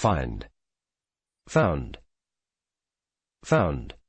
find, found, found.